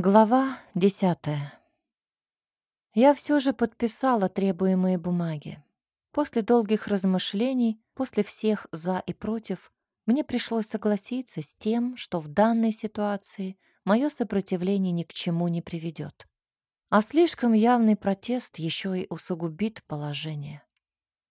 Глава десятая. Я все же подписала требуемые бумаги. После долгих размышлений, после всех «за» и «против», мне пришлось согласиться с тем, что в данной ситуации мое сопротивление ни к чему не приведет. А слишком явный протест еще и усугубит положение.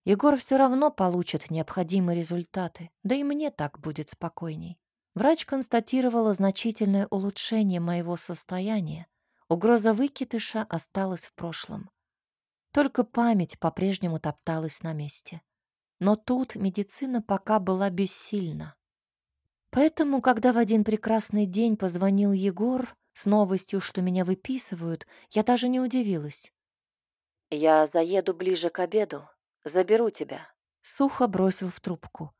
Егор все равно получит необходимые результаты, да и мне так будет спокойней. Врач констатировала значительное улучшение моего состояния. Угроза выкидыша осталась в прошлом. Только память по-прежнему топталась на месте. Но тут медицина пока была бессильна. Поэтому, когда в один прекрасный день позвонил Егор с новостью, что меня выписывают, я даже не удивилась. «Я заеду ближе к обеду. Заберу тебя», — сухо бросил в трубку.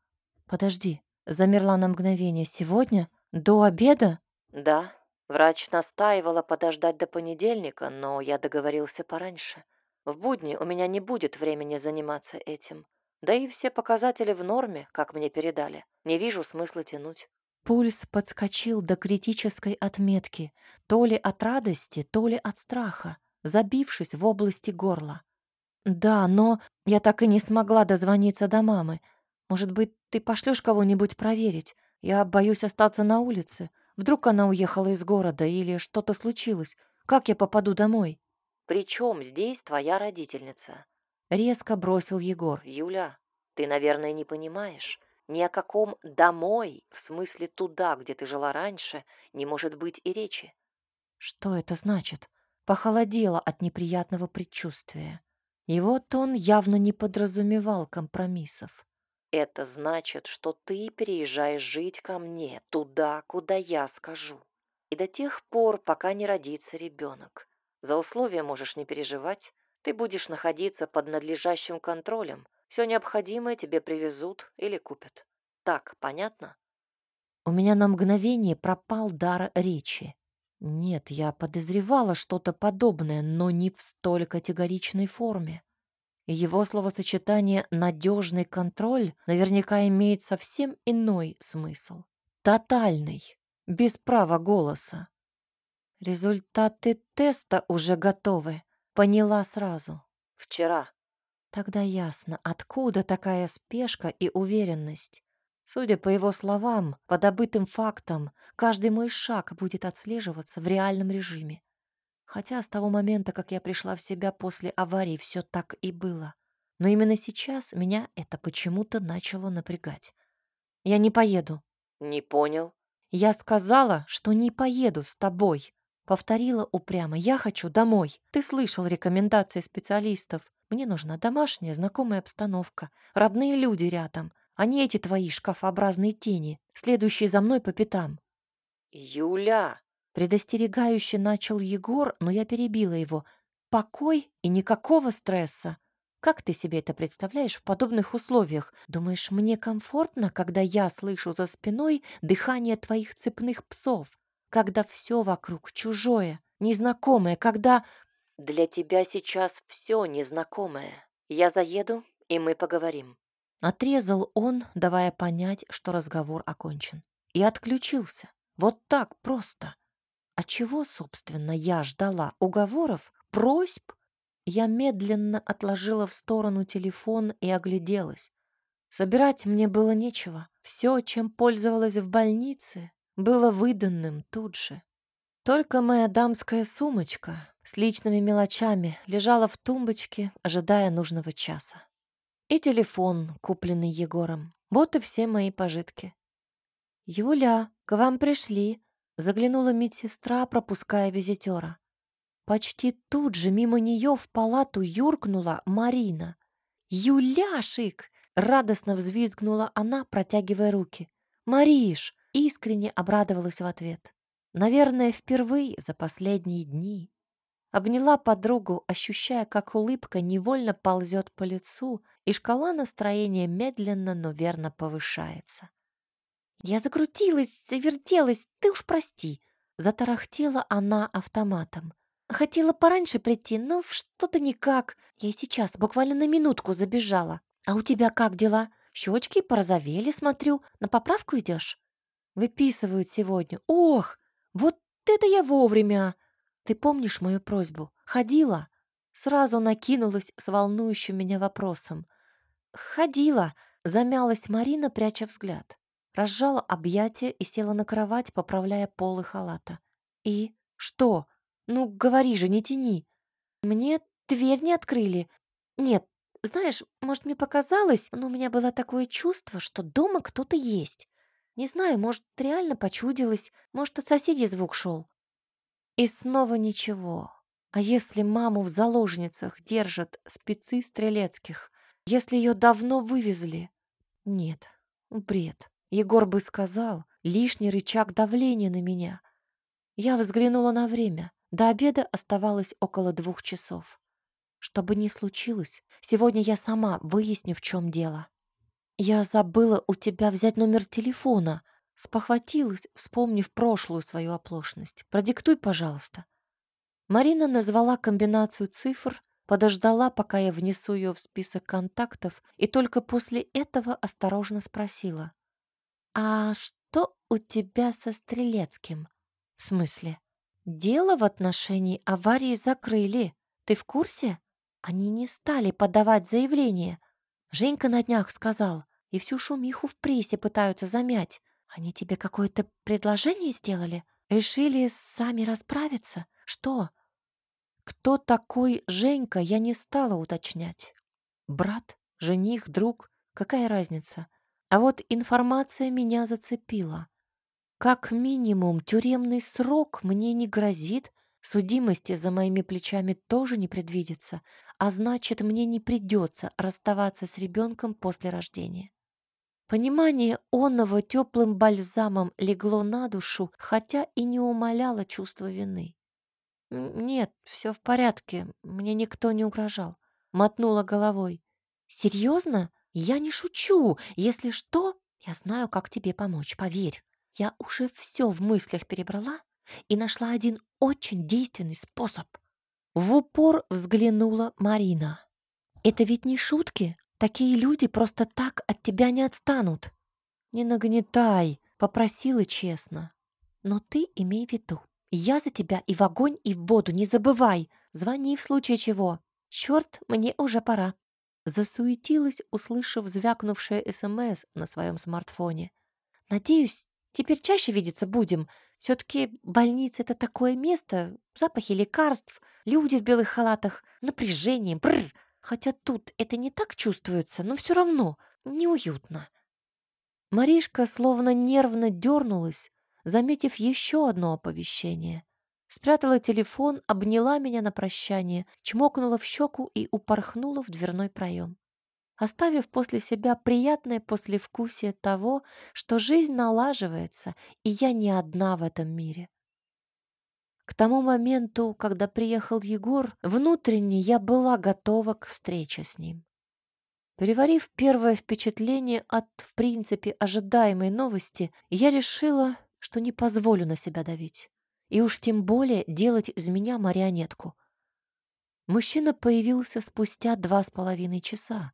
«Подожди, Замерла на мгновение. «Сегодня? До обеда?» «Да. Врач настаивала подождать до понедельника, но я договорился пораньше. В будни у меня не будет времени заниматься этим. Да и все показатели в норме, как мне передали. Не вижу смысла тянуть». Пульс подскочил до критической отметки, то ли от радости, то ли от страха, забившись в области горла. «Да, но я так и не смогла дозвониться до мамы. Может быть, ты пошлешь кого-нибудь проверить? Я боюсь остаться на улице. Вдруг она уехала из города или что-то случилось. Как я попаду домой? Причем здесь твоя родительница? Резко бросил Егор. Юля, ты, наверное, не понимаешь. Ни о каком «домой», в смысле туда, где ты жила раньше, не может быть и речи. Что это значит? Похолодело от неприятного предчувствия. И вот он явно не подразумевал компромиссов. Это значит, что ты переезжаешь жить ко мне, туда, куда я скажу. И до тех пор, пока не родится ребенок. За условия можешь не переживать. Ты будешь находиться под надлежащим контролем. Все необходимое тебе привезут или купят. Так, понятно? У меня на мгновение пропал дар речи. Нет, я подозревала что-то подобное, но не в столь категоричной форме. Его словосочетание «надежный контроль» наверняка имеет совсем иной смысл. Тотальный, без права голоса. Результаты теста уже готовы, поняла сразу. Вчера. Тогда ясно, откуда такая спешка и уверенность. Судя по его словам, по добытым фактам, каждый мой шаг будет отслеживаться в реальном режиме. Хотя с того момента, как я пришла в себя после аварии, все так и было. Но именно сейчас меня это почему-то начало напрягать. Я не поеду. Не понял. Я сказала, что не поеду с тобой. Повторила упрямо. Я хочу домой. Ты слышал рекомендации специалистов. Мне нужна домашняя, знакомая обстановка. Родные люди рядом, а не эти твои шкафообразные тени, следующие за мной по пятам. Юля, Предостерегающе начал Егор, но я перебила его. Покой и никакого стресса. Как ты себе это представляешь в подобных условиях? Думаешь, мне комфортно, когда я слышу за спиной дыхание твоих цепных псов? Когда все вокруг чужое, незнакомое, когда... Для тебя сейчас все незнакомое. Я заеду, и мы поговорим. Отрезал он, давая понять, что разговор окончен. И отключился. Вот так просто. А чего, собственно, я ждала? Уговоров? Просьб? Я медленно отложила в сторону телефон и огляделась. Собирать мне было нечего. Все, чем пользовалась в больнице, было выданным тут же. Только моя дамская сумочка с личными мелочами лежала в тумбочке, ожидая нужного часа. И телефон, купленный Егором. Вот и все мои пожитки. «Юля, к вам пришли», Заглянула медсестра, пропуская визитера. Почти тут же мимо нее в палату юркнула Марина. «Юляшик!» — радостно взвизгнула она, протягивая руки. «Мариш!» — искренне обрадовалась в ответ. Наверное, впервые за последние дни. Обняла подругу, ощущая, как улыбка невольно ползет по лицу, и шкала настроения медленно, но верно повышается. Я закрутилась, завертелась, ты уж прости. Затарахтела она автоматом. Хотела пораньше прийти, но что-то никак. Я и сейчас буквально на минутку забежала. А у тебя как дела? Щечки порозовели, смотрю. На поправку идешь? Выписывают сегодня. Ох, вот это я вовремя. Ты помнишь мою просьбу? Ходила?» Сразу накинулась с волнующим меня вопросом. «Ходила», — замялась Марина, пряча взгляд. Разжала объятия и села на кровать, поправляя полы халата. «И? Что? Ну, говори же, не тяни!» «Мне дверь не открыли. Нет, знаешь, может, мне показалось, но у меня было такое чувство, что дома кто-то есть. Не знаю, может, реально почудилось, может, от соседей звук шел. И снова ничего. А если маму в заложницах держат спецы стрелецких? Если ее давно вывезли? Нет, бред. Егор бы сказал, лишний рычаг давления на меня. Я взглянула на время. До обеда оставалось около двух часов. Что бы ни случилось, сегодня я сама выясню, в чем дело. Я забыла у тебя взять номер телефона. Спохватилась, вспомнив прошлую свою оплошность. Продиктуй, пожалуйста. Марина назвала комбинацию цифр, подождала, пока я внесу ее в список контактов, и только после этого осторожно спросила. «А что у тебя со Стрелецким?» «В смысле?» «Дело в отношении аварии закрыли. Ты в курсе?» Они не стали подавать заявление. Женька на днях сказал, и всю шумиху в прессе пытаются замять. Они тебе какое-то предложение сделали? Решили сами расправиться? Что? Кто такой Женька, я не стала уточнять. Брат, жених, друг, какая разница? А вот информация меня зацепила. Как минимум, тюремный срок мне не грозит, судимости за моими плечами тоже не предвидится, а значит, мне не придется расставаться с ребенком после рождения. Понимание онного теплым бальзамом легло на душу, хотя и не умаляло чувство вины. «Нет, все в порядке, мне никто не угрожал», — мотнула головой. «Серьезно? Я не шучу. Если что, я знаю, как тебе помочь, поверь. Я уже все в мыслях перебрала и нашла один очень действенный способ». В упор взглянула Марина. «Это ведь не шутки. Такие люди просто так от тебя не отстанут». «Не нагнетай», — попросила честно. «Но ты имей в виду, я за тебя и в огонь, и в воду, не забывай. Звони в случае чего. Черт, мне уже пора». Засуетилась, услышав звякнувшее СМС на своем смартфоне. «Надеюсь, теперь чаще видеться будем. Все-таки больница — это такое место, запахи лекарств, люди в белых халатах, напряжение, бррр. Хотя тут это не так чувствуется, но все равно неуютно». Маришка словно нервно дернулась, заметив еще одно оповещение. Спрятала телефон, обняла меня на прощание, чмокнула в щеку и упорхнула в дверной проем, оставив после себя приятное послевкусие того, что жизнь налаживается, и я не одна в этом мире. К тому моменту, когда приехал Егор, внутренне я была готова к встрече с ним. Переварив первое впечатление от, в принципе, ожидаемой новости, я решила, что не позволю на себя давить. И уж тем более делать из меня марионетку. Мужчина появился спустя два с половиной часа.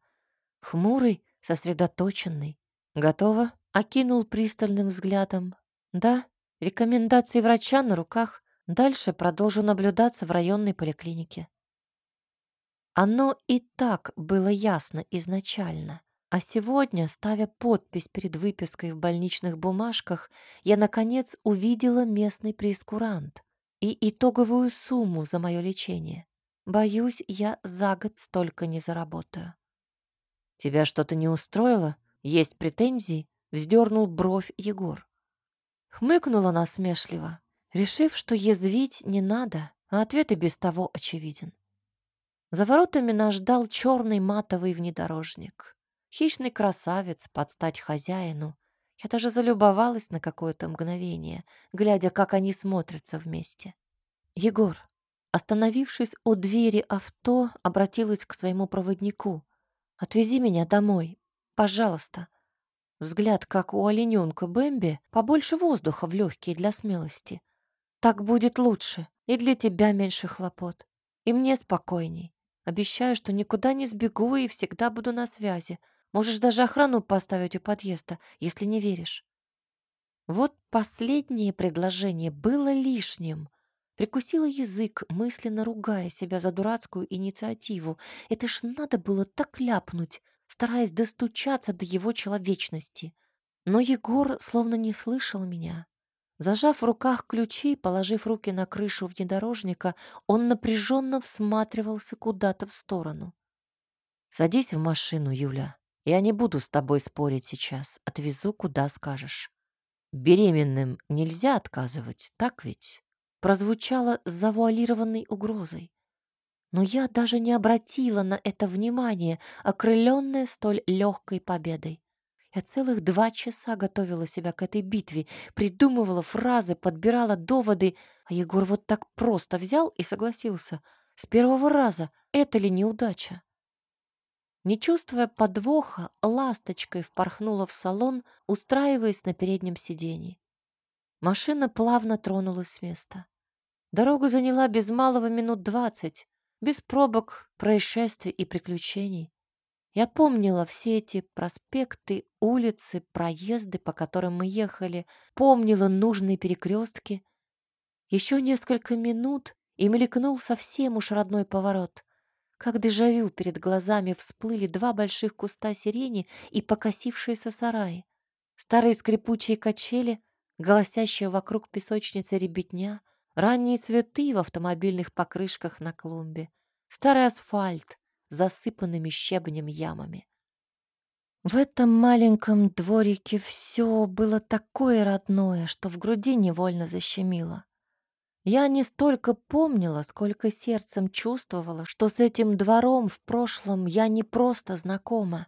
Хмурый, сосредоточенный. Готово? Окинул пристальным взглядом. Да, рекомендации врача на руках. Дальше продолжу наблюдаться в районной поликлинике. Оно и так было ясно изначально. А сегодня, ставя подпись перед выпиской в больничных бумажках, я, наконец, увидела местный прескурант и итоговую сумму за мое лечение. Боюсь, я за год столько не заработаю. «Тебя что-то не устроило? Есть претензии?» — вздернул бровь Егор. Хмыкнула насмешливо, решив, что язвить не надо, а ответ и без того очевиден. За воротами нас ждал черный матовый внедорожник. Хищный красавец под стать хозяину. Я даже залюбовалась на какое-то мгновение, глядя, как они смотрятся вместе. «Егор», остановившись у двери авто, обратилась к своему проводнику. «Отвези меня домой, пожалуйста». Взгляд, как у олененка Бэмби, побольше воздуха в легкие для смелости. Так будет лучше, и для тебя меньше хлопот, и мне спокойней. Обещаю, что никуда не сбегу и всегда буду на связи. Можешь даже охрану поставить у подъезда, если не веришь. Вот последнее предложение было лишним. Прикусила язык, мысленно ругая себя за дурацкую инициативу. Это ж надо было так ляпнуть, стараясь достучаться до его человечности. Но Егор словно не слышал меня. Зажав в руках ключи, положив руки на крышу внедорожника, он напряженно всматривался куда-то в сторону. «Садись в машину, Юля. Я не буду с тобой спорить сейчас. Отвезу, куда скажешь. Беременным нельзя отказывать, так ведь?» Прозвучало с завуалированной угрозой. Но я даже не обратила на это внимания, окрыленная столь легкой победой. Я целых два часа готовила себя к этой битве, придумывала фразы, подбирала доводы, а Егор вот так просто взял и согласился. С первого раза. Это ли неудача? Не чувствуя подвоха, ласточкой впорхнула в салон, устраиваясь на переднем сиденье. Машина плавно тронулась с места. Дорога заняла без малого минут двадцать, без пробок, происшествий и приключений. Я помнила все эти проспекты, улицы, проезды, по которым мы ехали, помнила нужные перекрестки. Еще несколько минут, и мелькнул совсем уж родной поворот. Как дежавю перед глазами всплыли два больших куста сирени и покосившиеся сараи. Старые скрипучие качели, голосящая вокруг песочницы ребятня, ранние цветы в автомобильных покрышках на клумбе, старый асфальт, засыпанными щебнем ямами. В этом маленьком дворике все было такое родное, что в груди невольно защемило. Я не столько помнила, сколько сердцем чувствовала, что с этим двором в прошлом я не просто знакома,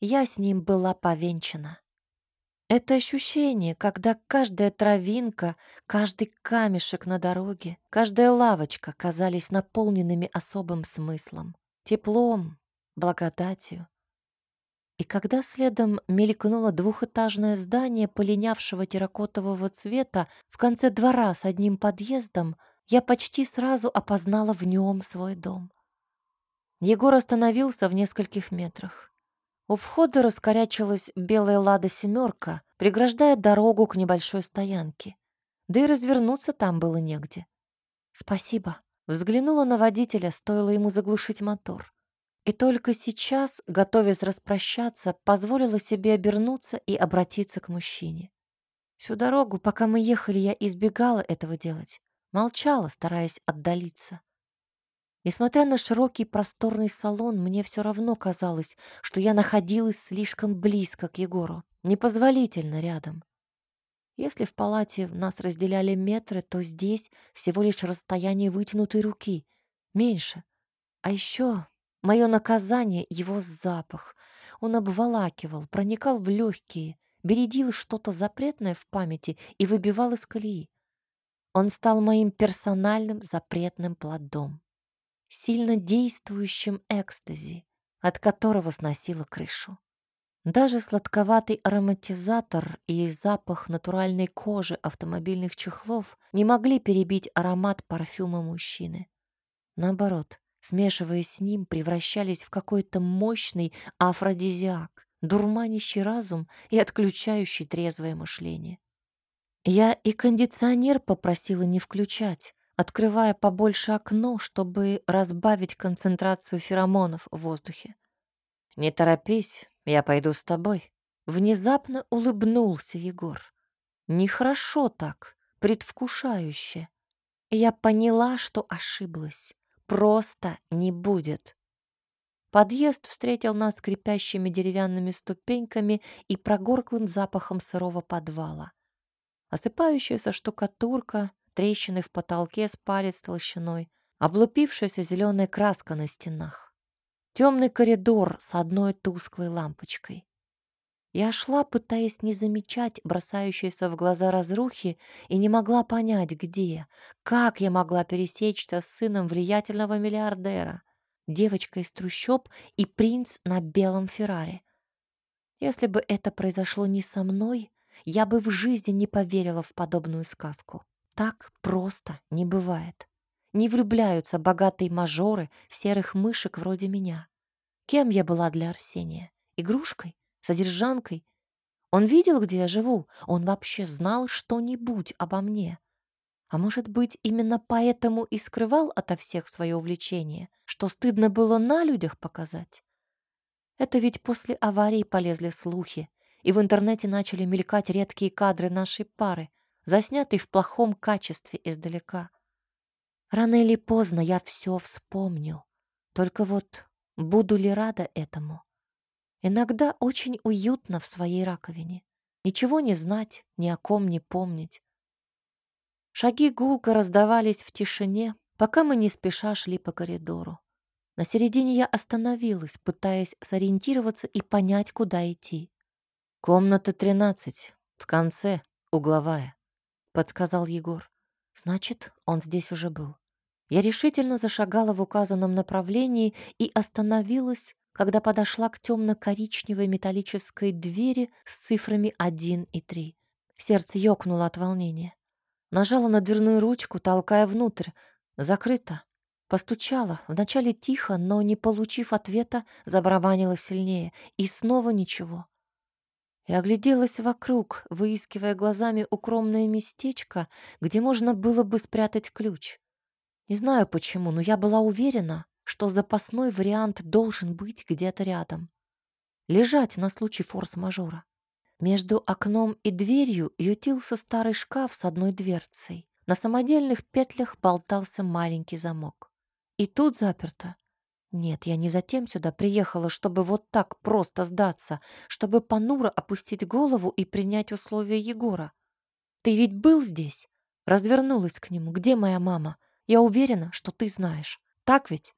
я с ним была повенчана. Это ощущение, когда каждая травинка, каждый камешек на дороге, каждая лавочка казались наполненными особым смыслом теплом, благодатью. И когда следом мелькнуло двухэтажное здание полинявшего терракотового цвета в конце двора с одним подъездом, я почти сразу опознала в нем свой дом. Егор остановился в нескольких метрах. У входа раскорячилась белая лада семерка, преграждая дорогу к небольшой стоянке. Да и развернуться там было негде. «Спасибо», Взглянула на водителя, стоило ему заглушить мотор. И только сейчас, готовясь распрощаться, позволила себе обернуться и обратиться к мужчине. Всю дорогу, пока мы ехали, я избегала этого делать. Молчала, стараясь отдалиться. Несмотря на широкий просторный салон, мне все равно казалось, что я находилась слишком близко к Егору, непозволительно рядом. Если в палате нас разделяли метры, то здесь всего лишь расстояние вытянутой руки. Меньше. А еще мое наказание — его запах. Он обволакивал, проникал в легкие, бередил что-то запретное в памяти и выбивал из колеи. Он стал моим персональным запретным плодом, сильно действующим экстази, от которого сносило крышу. Даже сладковатый ароматизатор и запах натуральной кожи автомобильных чехлов не могли перебить аромат парфюма мужчины. Наоборот, смешиваясь с ним, превращались в какой-то мощный афродизиак, дурманящий разум и отключающий трезвое мышление. Я и кондиционер попросила не включать, открывая побольше окно, чтобы разбавить концентрацию феромонов в воздухе. «Не торопись, я пойду с тобой. Внезапно улыбнулся Егор. Нехорошо так, предвкушающе. Я поняла, что ошиблась. Просто не будет. Подъезд встретил нас скрипящими деревянными ступеньками и прогорклым запахом сырого подвала. Осыпающаяся штукатурка, трещины в потолке с палец толщиной, облупившаяся зеленая краска на стенах. Темный коридор с одной тусклой лампочкой. Я шла, пытаясь не замечать бросающиеся в глаза разрухи, и не могла понять, где, как я могла пересечься с сыном влиятельного миллиардера, девочкой из трущоб и принц на белом Феррари. Если бы это произошло не со мной, я бы в жизни не поверила в подобную сказку. Так просто не бывает. Не влюбляются богатые мажоры в серых мышек вроде меня. Кем я была для Арсения? Игрушкой? Содержанкой? Он видел, где я живу? Он вообще знал что-нибудь обо мне? А может быть, именно поэтому и скрывал ото всех свое увлечение, что стыдно было на людях показать? Это ведь после аварии полезли слухи, и в интернете начали мелькать редкие кадры нашей пары, заснятые в плохом качестве издалека. Рано или поздно я все вспомню. Только вот буду ли рада этому? Иногда очень уютно в своей раковине. Ничего не знать, ни о ком не помнить. Шаги гулко раздавались в тишине, пока мы не спеша шли по коридору. На середине я остановилась, пытаясь сориентироваться и понять, куда идти. «Комната 13, в конце, угловая», — подсказал Егор. «Значит, он здесь уже был». Я решительно зашагала в указанном направлении и остановилась, когда подошла к темно-коричневой металлической двери с цифрами 1 и 3. Сердце ёкнуло от волнения. Нажала на дверную ручку, толкая внутрь. Закрыто. Постучала, вначале тихо, но, не получив ответа, забарабанила сильнее. И снова ничего. И огляделась вокруг, выискивая глазами укромное местечко, где можно было бы спрятать ключ. Не знаю почему, но я была уверена, что запасной вариант должен быть где-то рядом. Лежать на случай форс-мажора. Между окном и дверью ютился старый шкаф с одной дверцей. На самодельных петлях болтался маленький замок. И тут заперто. Нет, я не затем сюда приехала, чтобы вот так просто сдаться, чтобы понуро опустить голову и принять условия Егора. Ты ведь был здесь? Развернулась к нему. Где моя мама? Я уверена, что ты знаешь. Так ведь?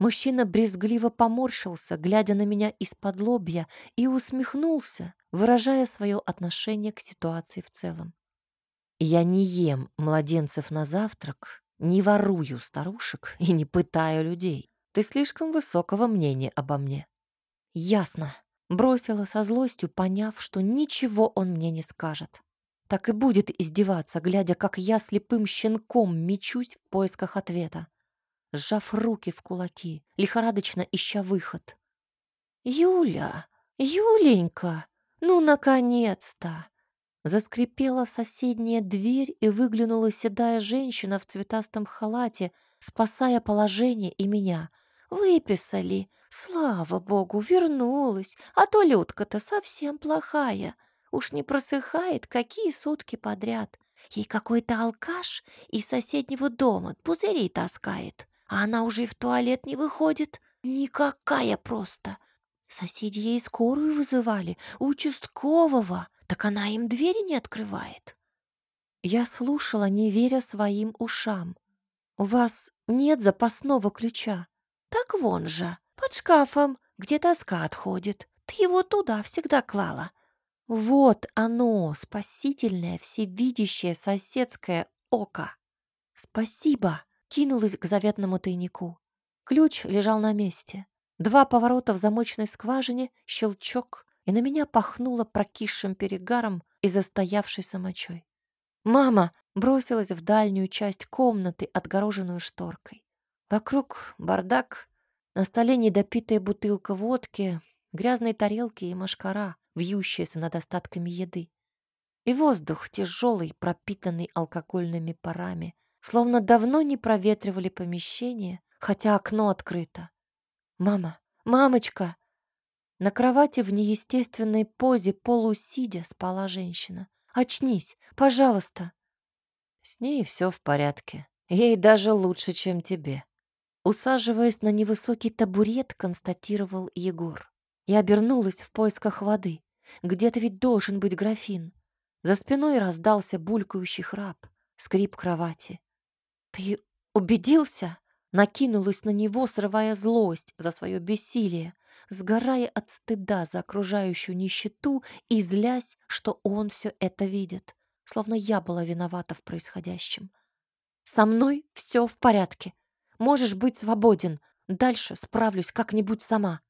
Мужчина брезгливо поморщился, глядя на меня из-под лобья, и усмехнулся, выражая свое отношение к ситуации в целом. «Я не ем младенцев на завтрак, не ворую старушек и не пытаю людей. Ты слишком высокого мнения обо мне». «Ясно», — бросила со злостью, поняв, что ничего он мне не скажет. Так и будет издеваться, глядя, как я слепым щенком мечусь в поисках ответа сжав руки в кулаки, лихорадочно ища выход. «Юля! Юленька! Ну, наконец-то!» Заскрипела соседняя дверь и выглянула седая женщина в цветастом халате, спасая положение и меня. «Выписали! Слава богу, вернулась! А то Людка-то совсем плохая. Уж не просыхает, какие сутки подряд. Ей какой-то алкаш из соседнего дома пузырей таскает а она уже и в туалет не выходит. Никакая просто. Соседи ей скорую вызывали, участкового, так она им двери не открывает. Я слушала, не веря своим ушам. «У вас нет запасного ключа?» «Так вон же, под шкафом, где тоска отходит. Ты его туда всегда клала». «Вот оно, спасительное, всевидящее соседское око!» «Спасибо!» Кинулась к заветному тайнику. Ключ лежал на месте. Два поворота в замочной скважине, щелчок, и на меня пахнуло прокисшим перегаром и застоявшейся мочой. «Мама!» бросилась в дальнюю часть комнаты, отгороженную шторкой. Вокруг бардак, на столе недопитая бутылка водки, грязные тарелки и машкара, вьющиеся над остатками еды. И воздух тяжелый, пропитанный алкогольными парами, словно давно не проветривали помещение, хотя окно открыто. «Мама! Мамочка!» На кровати в неестественной позе полусидя спала женщина. «Очнись, пожалуйста!» С ней все в порядке. Ей даже лучше, чем тебе. Усаживаясь на невысокий табурет, констатировал Егор. Я обернулась в поисках воды. Где-то ведь должен быть графин. За спиной раздался булькающий храп, скрип кровати. «Ты убедился?» Накинулась на него, срывая злость за свое бессилие, сгорая от стыда за окружающую нищету и злясь, что он все это видит, словно я была виновата в происходящем. «Со мной все в порядке. Можешь быть свободен. Дальше справлюсь как-нибудь сама».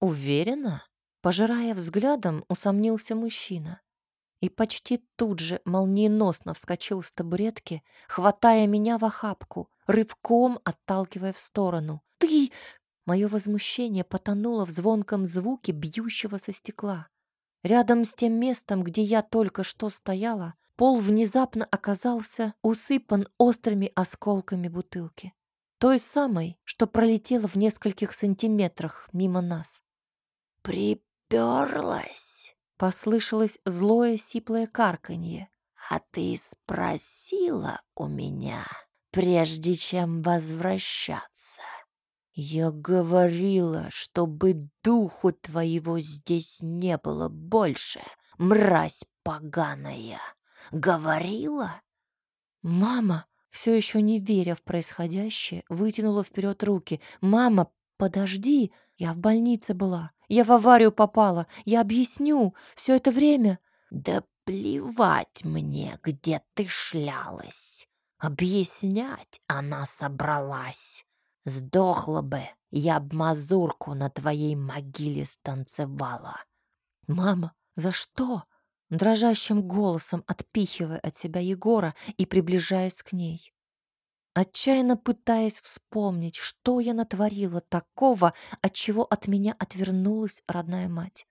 «Уверена?» Пожирая взглядом, усомнился мужчина и почти тут же молниеносно вскочил с табуретки, хватая меня в охапку, рывком отталкивая в сторону. «Ты!» Мое возмущение потонуло в звонком звуке бьющего со стекла. Рядом с тем местом, где я только что стояла, Пол внезапно оказался усыпан острыми осколками бутылки. Той самой, что пролетела в нескольких сантиметрах мимо нас. «Приперлась!» — послышалось злое сиплое карканье. «А ты спросила у меня, прежде чем возвращаться?» «Я говорила, чтобы духу твоего здесь не было больше, мразь поганая!» Говорила? Мама, все еще не веря в происходящее, вытянула вперед руки. Мама, подожди, я в больнице была. Я в аварию попала. Я объясню. Все это время... Да плевать мне, где ты шлялась. Объяснять она собралась. Сдохла бы, я б мазурку на твоей могиле станцевала. Мама, за что? дрожащим голосом отпихивая от себя Егора и приближаясь к ней. Отчаянно пытаясь вспомнить, что я натворила такого, от чего от меня отвернулась родная мать.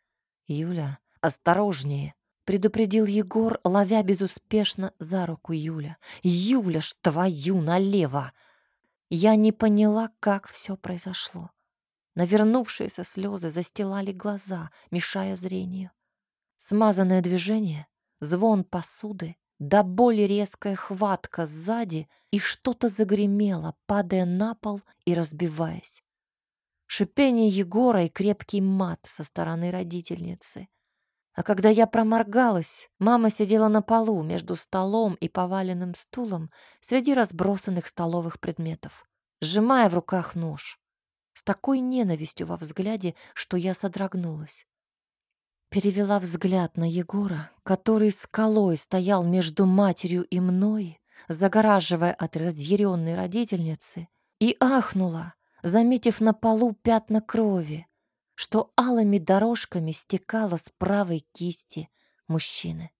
«Юля, осторожнее!» — предупредил Егор, ловя безуспешно за руку Юля. «Юля ж твою налево!» Я не поняла, как все произошло. Навернувшиеся слезы застилали глаза, мешая зрению. Смазанное движение, звон посуды, до боли резкая хватка сзади, и что-то загремело, падая на пол и разбиваясь. Шипение Егора и крепкий мат со стороны родительницы. А когда я проморгалась, мама сидела на полу между столом и поваленным стулом среди разбросанных столовых предметов, сжимая в руках нож, с такой ненавистью во взгляде, что я содрогнулась. Перевела взгляд на Егора, который скалой стоял между матерью и мной, загораживая от разъяренной родительницы, и ахнула, заметив на полу пятна крови, что алыми дорожками стекало с правой кисти мужчины.